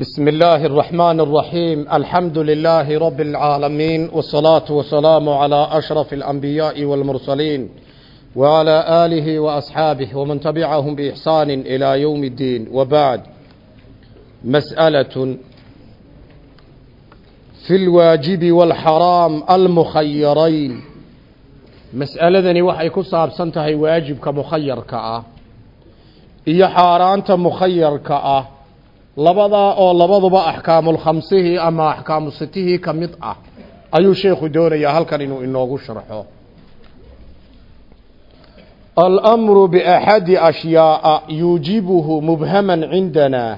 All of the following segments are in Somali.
بسم الله الرحمن الرحيم الحمد لله رب العالمين والصلاة والسلام على أشرف الأنبياء والمرسلين وعلى آله وأصحابه ومن تبعهم بإحسان إلى يوم الدين وبعد مسألة في الواجب والحرام المخيرين مسألة وحي كصاب سنتهي واجب كمخير كأه iyo xaaraanta mukhayarka ah labadaa oo labaduba axkaamul khamsihii ama axkaamu sitihii ka mid ah ayuu sheekhu doonayaa halkan inuu inoogu sharxo. Almru biaxadi ashyaaa yuujibuhu mubhaman cindana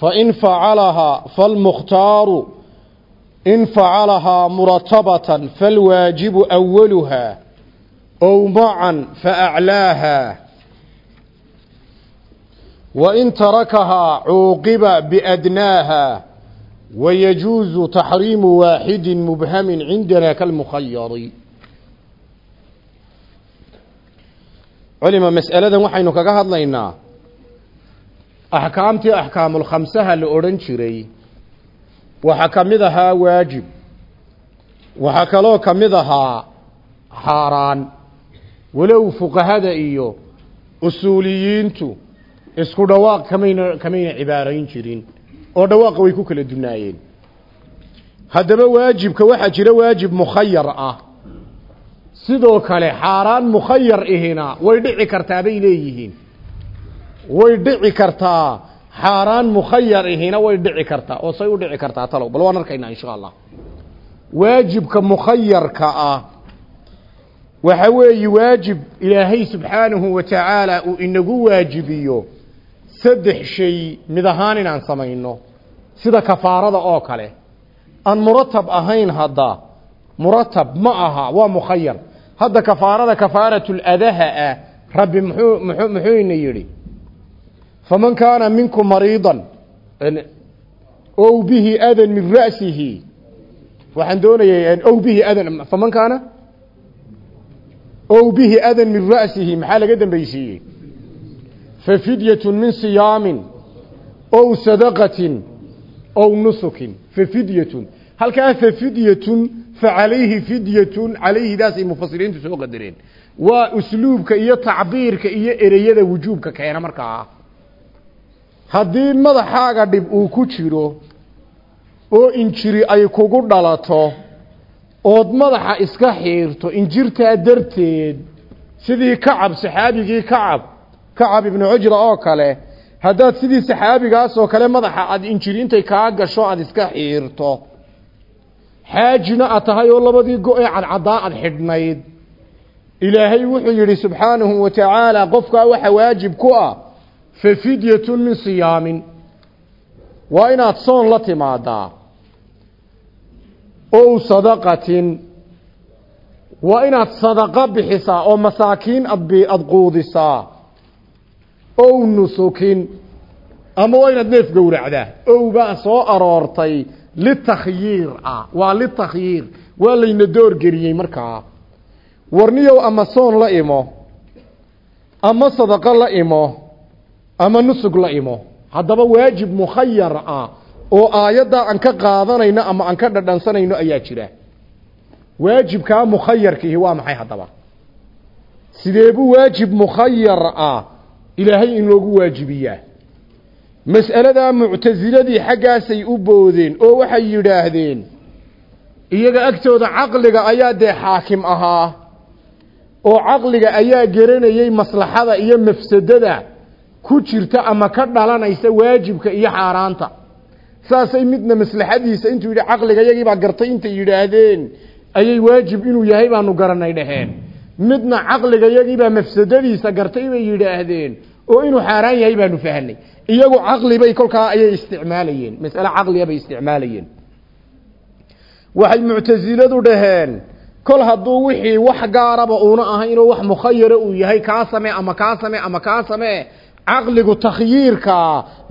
fain facalahaa falmukhtaaru in facalahaa muratabatan falwaajibu awaluha ow macan faaclaaha وإن تركها عوقب بأدناها ويجوز تحريم واحد مبهم عندنا كالمخير علم مسألة وحين كقهد لنا أحكامتي أحكام الخمسة لأورنشري وحكمدها واجب وحكالو كمدها حاران ولو فقهاء إيو أصوليينتو isku dhawaaq kamayna kamayna cibaarayn jirin oo dhawaaqa way ku kala dunaayeen. Haddaba waajibka waxaa jira waajib mukhayar ah. Sidoo kale xaaraan mukhayar ihina way dhici kartaa bay leeyihiin. Way dhici kartaa xaaraan mukhayar ihina way dhici kartaa oo say u dhici kartaa talow bal waan arkaynaa insha allah. Waajibka mukhayarka ah waxa weeye waajib ilaahay subxaanahu wa tacaala uu inagu waajibiyo saddex shay mid ahaan inaan samayno sida kafaarada oo kale. Aan muratab ahayn hadda muratab ma aha waa mukhayar hadda kafaarada kafaaratladaha ah rabbi muxuu muxuu muxuuna yidhi faman kaana minkum mariidan ow bihi adan min ra'sihi. Waxaan doonayay ow bihi adan faman kaana? Ow bihi adan min ra'sihi maxaa laga dambaysiiyey fafidyatun min siyaamin ow sadaqatin ow nusukin fafidyatun halkaa fafidyatun facalayhi fidyatun calayhidaasay mufasiriintu soo qadareen waa usluubka iyo tacbiirka iyo ereyada wujuubka keena markaa haddii madaxaaga dhib uu ku jiro oo injiri ay kugu dhalato ood madaxa iska xiirto injirtaa darteed sidii kacab saxaabigii kacab kacab ibnu cujra oo kale haddaad sidii saxaabigaas oo kale madaxa aad injiri intay kaa gasho aad iska xiirto. Xaajina aad tahay oo labadii go-ee cadcadaa aad xidhnayd. Ilaahay wuxuu yidhi subxaanahu wa tacaala qofkaa waxa waajib ku ah fa fidyatun min siyaamin. Waa inaad soon la timaadaa. Ow sadaqatin. Waa inaad sadaqa bixisaa oo masaakiin aad aada quudisaa ow nusukin. Ama waa inaad neef gowracdaa. Ow baa soo aroortay litakhyiir ah waa litakhyiir waa layna doorgeliyey markaa. Warniyow ama soon la imo ama sadaqo la imo ama nusug la imo. Haddaba waajib mukhayar ah oo aayaddaa aan ka qaadanayno ama aan ka dhadhansanayno ayaa jira. Waajibkaa mukhayarkiihi waa maxay haddaba? Sideebuu waajib mukhayar ah ilaahay in loogu waajibiyaa. Mas'aladaa muctasiladii xaggaasay u boodeen oo waxay yidhaahdeen iyaga agtooda caqliga ayaa dee xaakim ahaa oo caqliga ayaa garanayay maslaxada iyo mafsadada ku jirta ama ka dhalanaysa waajibka iyo xaaraanta. Saasay midna maslaxadiisa intuu yidhi caqliga iyagiibaa gartay intay yidhaahdeen ayay waajib inuu yahay baanu garanay dhaheen. Midna caqliga iyagiibaa mafsadadiisa gartay bay yidhaahdeen oo inuu xaaraan yahay baanu fahanay. Iyagu caqli bay kolkaa ayay isticmaalayeen. Masale caqliya bay isticmaalayeen. Waxay muctasiladu dhaheen kol hadduu wixii wax gaaraba uuna ahayn oo wax mukhayara uu yahay kaa same ama kaa same ama kaa samee caqligu takhyiirka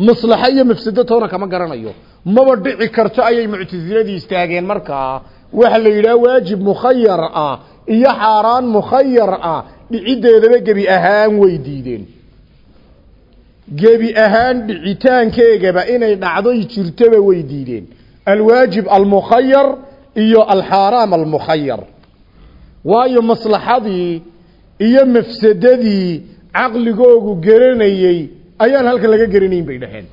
maslaxa iyo mafsado toona kama garanayo. Maba dhici karto ayay muctasiladii istaageen markaa waxa la yidhaha waajib mukhayar ah iyo xaaraan mukhayar ah dhiciddeedaba gebi ahaan way diideen gebi ahaan dhicitaankeegaba inay dhacdoy jirtaba way diideen alwaajib almukhayar iyo alxaaraam almukhayar waayo maslaxadii iyo mafsadadii caqligoogu garanayey ayaan halkan laga garanayn bay dhaheen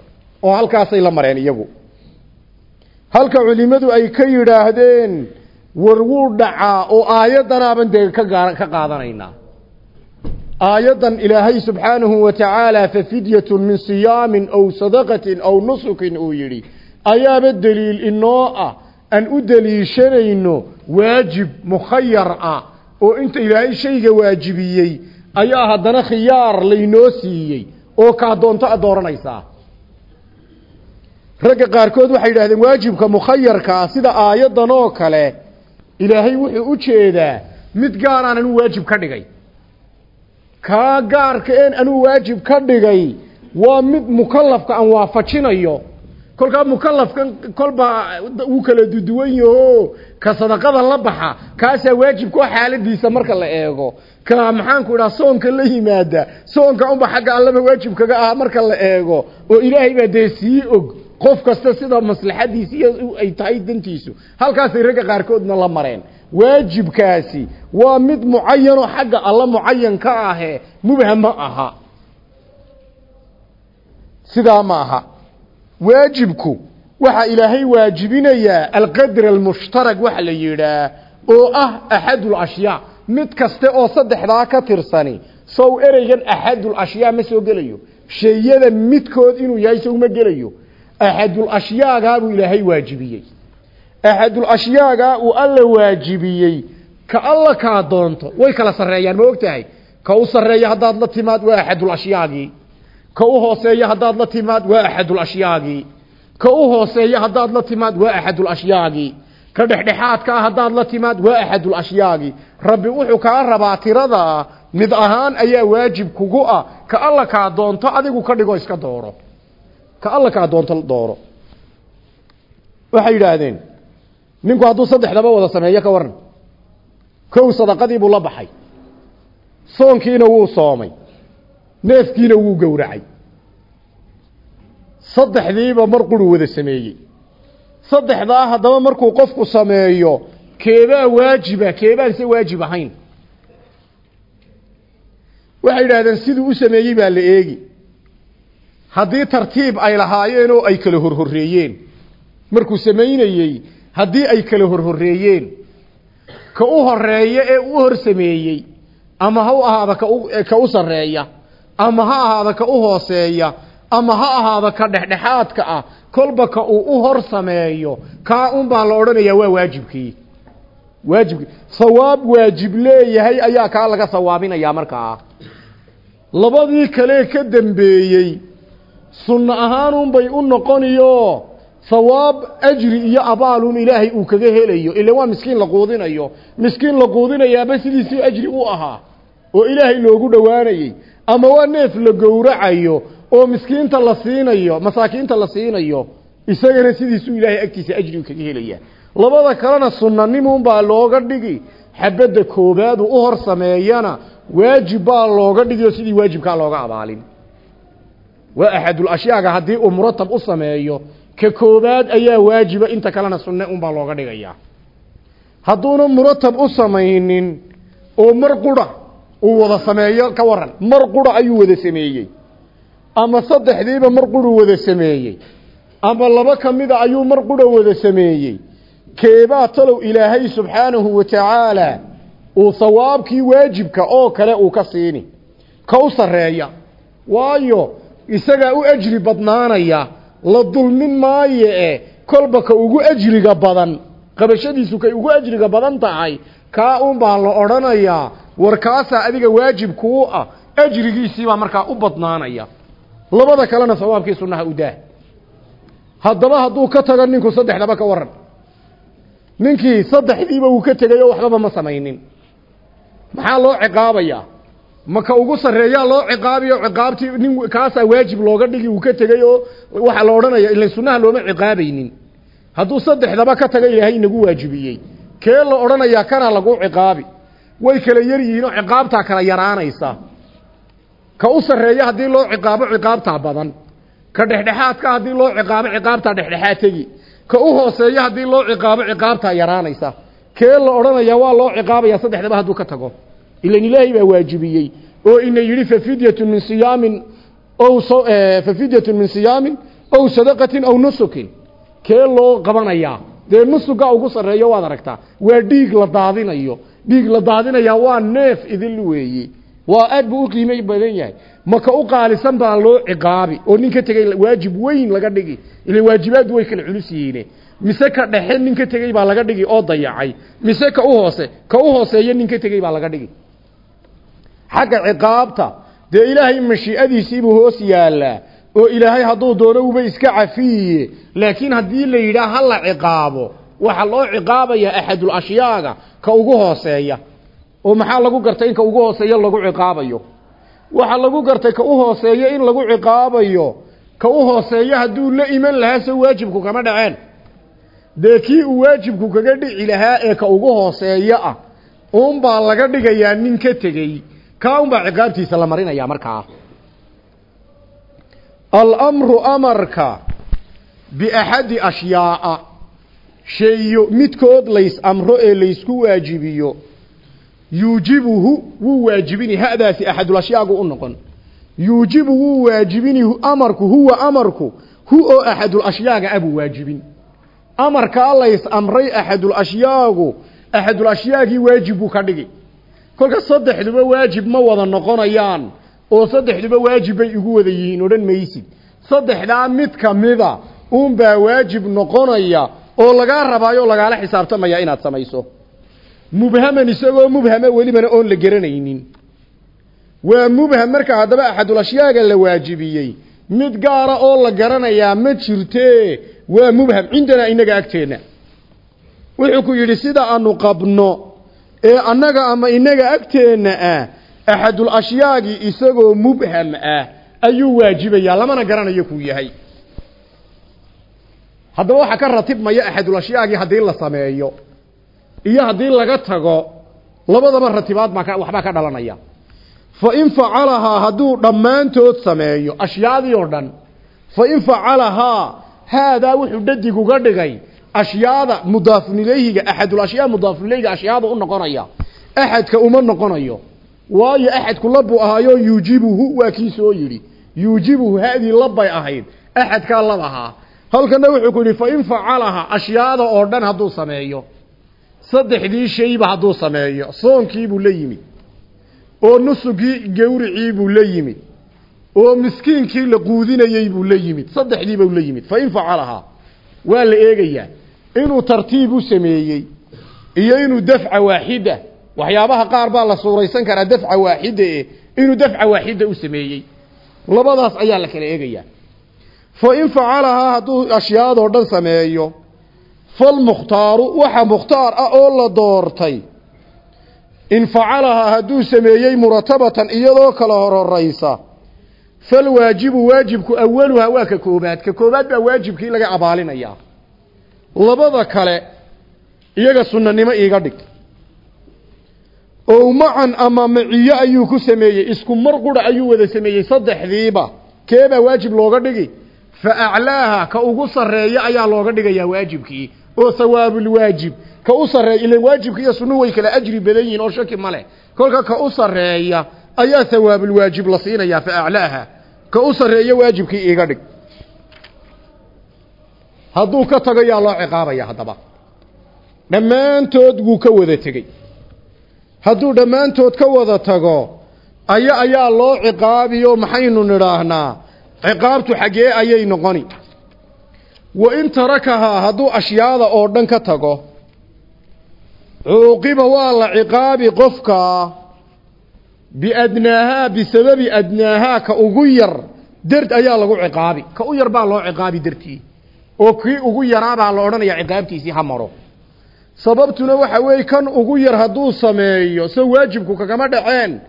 oo halkaasay la mareen iyagu. Halka culimadu ay ka yidhaahdeen war wuu dhacaa oo aayaddanaaban dee ka ka qaadanaynaa aayaddan ilaahay subxaanahu wa tacaala fafidyatun min siyaamin aw sadaqatin aw nusukin uu yidhi ayaaba deliil inoo ah aan u deliishanayno waajib mukhayar ah oo inta ilaahay shayga waajibiyey ayaa haddana khiyaar laynoo siiyey oo kaa doonto ad dooranaysaa. Ragga qaarkood waxay yidhahdeen waajibka mukhayarkaa sida aayaddan oo kale ilaahay wuxuu u jeedaa mid gaaraan anuu waajib ka dhigay kaa gaarka een anuu waajib ka dhigay waa mid mukalafka aan waafajinayo. Kolkaa mukalafkan kolba uu kala duduwan yaho. Ka sadaqada la baxa kaasaa waajibkao xaaladiisa marka la eego. Ka maxaanku idhaha soonka la yimaada soonka unba xagga allaba waajib kaga ah marka la eego. Oo ilaahay baa dee sii og qof kasta sida maslaxadiisi iyo ay tahay dantiisu. Halkaasay ragga qaarkoodna la mareen waajibkaasi waa mid mucayanoo xagga alla mucayan ka ahe mubham ma aha. Sidaa ma aha. Waajibku waxa ilaahay waajibinayaa alqadr almushtarag waxa la yidhaah oo ah axadul ashyaa mid kaste oo saddexdaa ka tirsani sow ereygan axadul ashyaa ma soo gelayo. Shayada midkood inuu yahay sow ma gelayo. Axadul ashyaagaa ilaahay waajibiyey axadul ashyaagaa uu alla waajibiyey ka alla kaa doonto way kala sarreeyaan ma og tahay ka u sarreeya haddaad la timaad waa axadul ashyaagii ka u hooseeya haddaad la timaad waa axadul ashyaagii ka u hooseeya haddaad la timaad waa axadul ashyaagii ka dhexdhexaadka ah haddaad la timaad waa axadul ashyaagii rabbi wuxuu kaa rabaa tiradaa mid ahaan ayaa waajib kugu ah ka alla kaa doonto adigu ka dhigo iska dooro ka alla kaa doonto dooro waxay yidhaahdeen ninku hadduu saddexdaba wada sameeyo ka waran kow sadaqadii buu la baxay. Soonkiina wuu soomay. Neefkiina wuu gowracay. Saddexdiiba mar quru wada sameeyey. Saddexdaa haddaba markuu qofku sameeyo keebaa waajiba keebaan se waajib ahayn. Waxay yidhahdeen siduu u sameeyey baa la eegi. Haddii tartiib ay lahaayeen oo ay kala horhoreeyeen markuu samaynayey haddii ay kala horhoreeyeen ka u horreeya ee u hor sameeyey ama ha u ahaada ka u sarreeya ama ha ahaada ka u hooseeya ama ha ahaada ka dhexdhexaadka ah kolba ka uu u hor sameeyo kaa un baa la odhanayaa waa waajibkii. Waajibkii. Sawaab waajib leeyahay ayaa kaa laga sawaabinayaa markaa. Labadii kale ka dambeeyey sunno ahaanunbay u noqoniyo sawaab ajri iyo abaalun ilaahay uu kaga helayo ila waa miskiin la quudinayo. Miskiin la quudinayaaba sidiisii ajri u ahaa oo ilaahay loogu dhowaanayey. Ama waa neef la gowracayo oo miskiinta la siinayo masaakiinta la siinayo isagana sidiisuu ilaahay agtiisa ajri kaga helaya labada kalena sunanimunbaa looga dhigi xabadda koobaadu u hor sameeyana waajib baa looga dhigi oo sidii waajibkaa looga abaalin. Waa axadul ashyaaga haddii uu muratab u sameeyo ka koobaad ayaa waajiba inta kalena sunne unbaa looga dhigayaa hadduuna muratab u samaynin oo mar qura uu wada sameeyo ka waran mar qura ayuu wada sameeyey. Ama saddexdiiba mar quru wada sameeyey. Ama laba ka mida ayuu mar qura wada sameeyey. Keebaa talow ilaahay subxaanahu wa tacaala uu sawaabkii waajibka oo kale uu ka siini ka u sarreeya. Waayo isagaa u ajri badnaanaya la dulmin maayo e kolba ka ugu ajriga badan qabashadiisu kay ugu ajriga badan tahay kaa un baa la odhanayaa war kaasaa adiga waajib kuu ah ajrigiisiibaa markaa u badnaanaya. Labada kalena sawaabkii sunnaha u daah haddaba hadduu ka tago ninku saddexdaba ka waran ninkii saddexdiiba uu ka tegay oo waxbaba ma samaynin. Maxaa loo ciqaabayaa maka ugu sarreeyaa loo ciqaabiyo ciqaabtii nin kaasaa waajib looga dhigi uu ka tegey oo waxaa la odhanaya ilan sunnaha looma ciqaabaynin. Hadduu saddexdaba ka taga ilaahay inagu waajibiyey. Kee la odhanayaa kana lagu ciqaabi. Way kala yar yihiin oo ciqaabtaa kala yaraanaysa. Ka u sarreeya haddii loo ciqaabo ciqaabtaa badan. Ka dhexdhexaadka haddii loo ciqaabo ciqaabtaa dhexdhexaad tegi. Ka u hooseeya haddii loo ciqaabo ciqaabtaa yaraanaysa. Kee la odhanaya waa loo ciqaabaya saddexdaba hadduu ka tago ilan ilaahay baa waajibiyey. Oo ina yidhi fafidyatun min siyaamin ow fafidyatun min siyaamin ow sadaqatin ow nusukin. Kee loo qabanayaa dee nusuga ugu sarreeyo waad aragtaa. Waa dhiig la daadinayo. Dhiig la daadinayaa waa neef idil weeye waa aad buu u badan yahay. Maka u qaalisan baa loo ciqaabi. Oo nin ka tegey waajib weyn laga dhigi. Ila waajibaaddu way kala culus yihiine. Mise ka dhexe nin ka tegey baa laga dhigi oo dayacay. Mise ka u hoose ka u hooseeya nin ka tegey baa laga dhigi xagga ciqaabta dee ilaahay mashiicadiisiibuu hoos yaallaa oo ilaahay hadduu doono uba iska cafiye laakiin haddii la yidhaah ha ciqaabo waxaa loo ciqaabayaa axadul ashyaaga ka ugu hooseeya. Oo maxaa lagu gartay in ka ugu hooseeya lagu ciqaabayo? Waxaa lagu gartay ka u hooseeya in lagu ciqaabayo ka u hooseeya hadduu la iman lahaa soo waajibku kama dhaceen. Dee kii uu waajibku kaga dhici lahaa ee ka ugu hooseeya ah uunbaa laga dhigayaa nin ka tegey kaa unbaa ciqaabtiisa la marinaya markaa. Alamru amarka biaxadi ashyaaa sheeyo midkood lays amro ee laysku waajibiyo yuujibuhu wuu waajibini hadaasi axadulashyagu u noqon. Yuujibu wuu waajibini amarku huwa amarku hu oo axadulashyaaga abuu waajibin. Amarkaa lays amray axadulashyaagu axadulashyaagii waajib buu ka dhigi kolka saddexduba waajib ma wada noqonayaan oo saddexduba waajib bay igu wada yihiin odhan maysid. Saddexdaa mid ka mida uunbaa waajib noqonaya oo lagaa rabaayo lagaala xisaabtamaya inaad samayso. Mubhaman isagoo mubhama welibana oon la garanaynin. Waa mubham marka haddaba axadulashiyaaga la waajibiyey. Mid gaara oo la garanayaa ma jirtee waa mubham. Cindanaa inaga agteenna wuxuu ku yidhi sida aanu qabno ee annaga ama inaga agteenna ah axadul ashyaagii isagoo mubham ah ayuu waajibayaa. Lamana garanayo kuu yahay. Haddaba waxaa ka ratibmaya axadul ashyaagii haddii la sameeyo iyo haddii laga tago labadaba ratibaad baa waxbaa ka dhalanaya. Fa in facalahaa hadduu dhammaantood sameeyo ashyaadii oo dhan fa in facalahaa haadaa wuxuu dhadig uga dhigay ashyaada mudaafun ilayhiga axadul ashyaa ashyaada u noqonaya axadka uma noqonayo. Waayo axadku labbuu ahaayo yuujibuhu waa kii soo yidhi. Yuujibuhu haddii labbay ahayd axadkaa lab ahaa. Halkana wuxuu ku yidhi fa in facalaha ashyaada oo dhan hadduu sameeyo saddexdii shayba hadduu sameeyo soonkiibuu la yimid oo nusugii gawriciibuu la yimid oo miskiinkii la quudinayey buu la yimid saddexdiibuu la yimid. Fa in facalahaa waa la eegayaa inuu tartiib u sameeyey iyo inuu dafca waaxida waxyaabaha qaar baa la suuraysan karaa dafca waaxida inuu dafca waaxida u sameeyey. Labadaas ayaa la kala eegayaa fa in facalahaa hadduu ashyaadoo dhan sameeyo falmukhtaaru waxa mukhtaar ah oo la doortay in facalahaa hadduu sameeyey muratabatan iyadoo kala hororaysa falwaajibu waajibku awaluhaa waa ka koobaad. Ka koobaad baa waajibkii laga abaalinayaa labada kale iyaga sunnanimo iiga dhig. Ow macan ama maciyo ayuu ku sameeyey isku mar qura ayuu wada sameeyey saddexdiiba. Keebaa waajib looga dhigi. Fa aclaaha ka ugu sarreeya ayaa looga dhigayaa waajibkii. Oo hawaabulwaajib ka u sarreeya ilan waajibka iyo sunnuhu way kala ajri badan yihiin oo shaki ma leh. Kolka ka u sarreeya ayaa hawaabulwaajib la siinayaa fa aclaaha ka u sarreeya waajibkii iiga dhig hadduu ka tago yaa loo ciqaabaya haddaba. Dhammaantood wuu ka wada tegey. Hadduu dhammaantood ka wada tago aya ayaa loo ciqaabiyo maxaynu nidhaahnaa. Ciqaabtu xaggee ayay noqoni. Wa in tarakahaa hadduu ashyaada oo dhan ka tago cuuqiba waa la ciqaabi qofka biadnaahaa bisababi adnaahaa ka ugu yar dard ayaa lagu ciqaabi. Ka u yar baa loo ciqaabi dartii oo kii ugu yaraabaa la odhanayaa ciqaabtiisii ha maro. Sababtuna waxa weeye kan ugu yar hadduu sameeyo so waajibku kagama dhaceen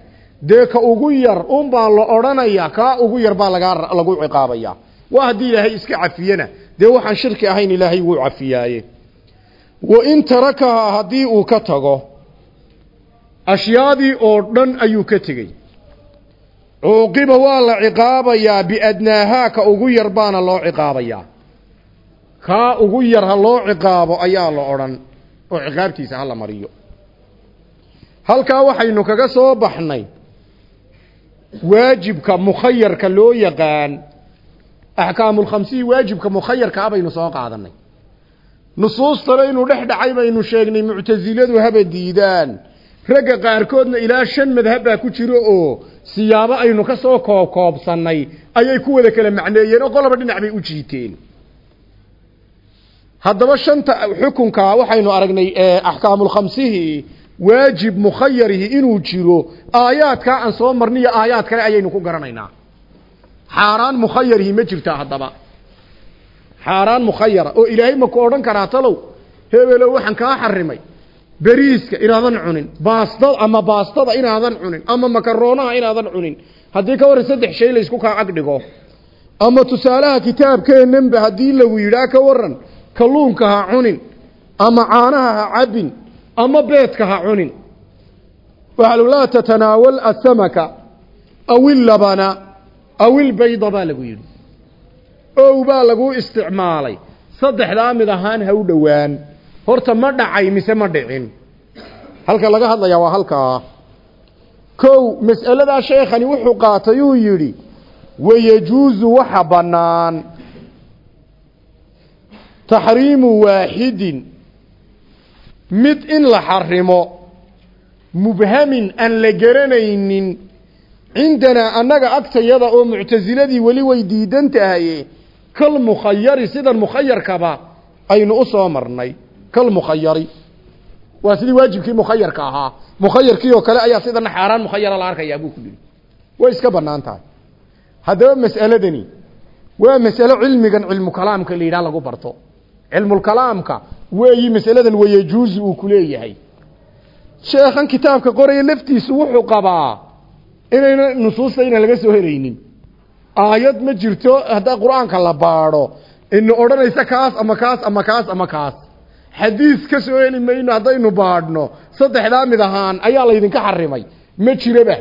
dee ka ugu yar unbaa la odhanaya kaa ugu yar baa lagaa lagu ciqaabaya waa haddii ilaahay iska cafiyena dee waxaan shirki ahayn ilaahay wuu cafiyaaye. Wa in tarakahaa haddii uu ka tago ashyaadii oo dhan ayuu ka tegey. Cuuqiba waa la ciqaabayaa biadnaahaa ka ugu yar baana loo ciqaabayaa kaa ugu yar ha loo ciqaabo ayaa la odhan oo ciqaabtiisa ha mariyo. Halkaa waxaynu kaga soo baxnay waajibka mukhayarka loo yaqaan axkaamulkhamsiyi waajibka mukhayarka a baynu soo qaadanay. Nusuustana inuu dhex dhacay baynu sheegnay muctasiladu haba diidaan. Ragga qaarkoodna ilaa shan madhab baa ku jiro oo siyaabo aynu ka soo koobkoobsannay. Ayay ku wada kala macneeyeen oo qoloba dhinac bay u jiiteen haddaba shanta xukunka waxaynu aragnay axkaamulkhamsihii waajib mukhayarihi inuu jiro. Aayaadkaa aan soo marniyo aayaad kale ayaynu ku garanaynaa. Xaaraan mukhayarihi ma jirtaa haddaba. Xaaraan mukhayara oo ilaahay ma ku odhan karaa talow hebelow waxaan kaa xarimay beriiska inaadan cunin baastada ama baastada inaadan cunin ama makaroonaha inaadan cunin. Haddii ka warran saddex shay laysku kaa ag dhigo ama tusaalaha kitaabkeenanba haddii lagu yidhaa ka waran kalluunka ha cunin ama caanaha ha cabbin ama beedka ha cunin. Waxaa lagu laa tatanaawal asamaka aw illabana aw ilbayda baa lagu yidhi. Ow baa lagu isticmaalay. Saddexdaa mid ahaan ha u dhowaan. Horta ma dhacay mise ma dhicin. Halka laga hadlayaa waa halkaa kow mas'aladaa sheekhani wuxuu qaatay uu yidhi wayajuusu waxa bannaan taxriimu waaxidin mid in la xarimo mubhamin aan la garanaynin cindanaa annaga agtayada oo muctasiladii weli way diidan tahaye kal mukhayari sidan mukhayarkaba aynu u soo marnay. Kal mukhayari waa sidii waajibkii mukhayarka ahaa. Mukhayarkii oo kale ayaa sidana xaaraan mukhayara la arkayaa buu ku yidhi. Way iska bannaan tahay. Haddaba mas'aladani waa mas'alo cilmigan cilmu la yidhaha lagu barto cilmulkalaamka weeyi mas'aladan wayajuuzi uu ku leeyahay. Sheekhan kitaabka qoraya laftiisu wuxuu qabaa inayna nusuusta inaan laga soo helaynin aayad ma jirto haddaa qur'aanka la baadho ina odhanaysa kaas ama kaas ama kaas ama kaas. Xadiis ka soo heli mayno haddaynu baadhno saddexdaa mid ahaan ayaa laydinka xarimay. Ma jiraba.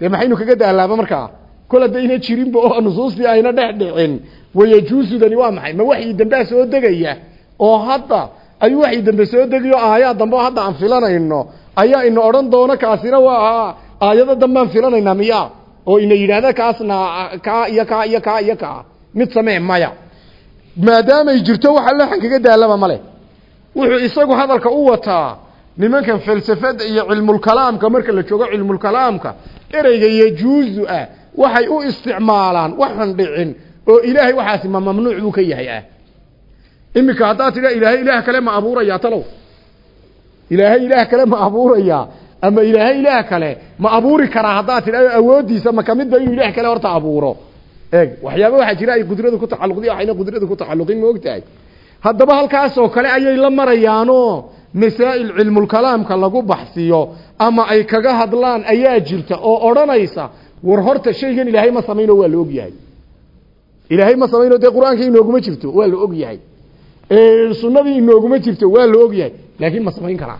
Dee maxaynu kaga daalaaba markaa? Kol haddayna jirinba oo nusuustii ayna dhex dhicin wayajuusudani waa maxay? Ma waxii dambea soo degaya? Oo hadda ayuu waxii dambe soo degayo aayaad dambe hadda aan filanayno? Ayaa ina odhan doono kaasina waa aayado dambeaan filanaynaa miya oo ina yidhaahda kaasna kaa iyo kaa iyo kaa iyo kaa. Mid samee maya. Maadaamay jirto waxa laxan kaga daalaba male wuxuu isagu hadalka u wataa nimankan falsafada iyo cilmulkalaamka marka la joogo cilmulkalaamka ereyga yajuuzu ah waxay u isticmaalaan waxan dhicin oo ilaahay waxaasi ma mamnuuc buu ka yahay ah. Iminka haddaad tidha ilaahay ilaah kale ma abuurayaa talow. Ilaahay ilaah kale ma abuurayaa ama ilaahay ilaah kale ma abuuri karaa haddaad tidha awooddiisa ma kamidba inuu ilaah kale horta abuuro. Eeg waxyaaba waxaa jira ay qudradu ku tacalluqdi waxayna qudradu ku tacalluqin ma ogtahay. Haddaba halkaasoo kale ayay la marayaanoo masaa'il cilmulkalaamka lagu baxsiyo ama ay kaga hadlaan ayaa jirta oo odhanaysa war horta shaygan ilaahay ma samayno waa la og yahay ilaahay ma samayno dee qur'aanka inooguma jirto waa la og yahay sunnadii inooguma jirto waa la og yahay laakiin ma samayn karaa.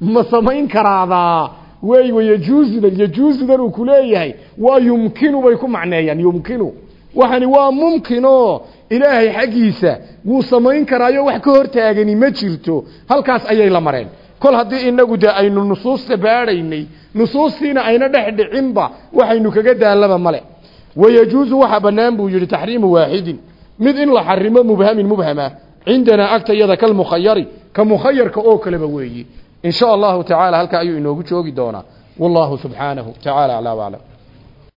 Ma samayn karaadaa wey w yajuusudan yajuusudan uu kuleeyahay waa yumkinu bay ku macneeyaan yumkinu. Waxani waa mumkinoo ilaahay xaggiisa wuu samayn karaayo wax ka hortaagani ma jirto. Halkaas ayay la mareen. Kol haddii inagu dee aynu nusuusta baadhaynay nusuustiina ayna dhex dhicinba waxaynu kaga daalaba male wayajuusu waxa bannaan buu yidhi taxriimu waaxidin. Mid in la xarimo mubhamin mubhama. Cindanaa agtayada kalmukhayari ka mukhayarka oo kaleba weeyi. In sha allahu tacaala halkaa ayuu inoogu joogi doonaa. Wallahu subxaanahu tacaala aclaa waclam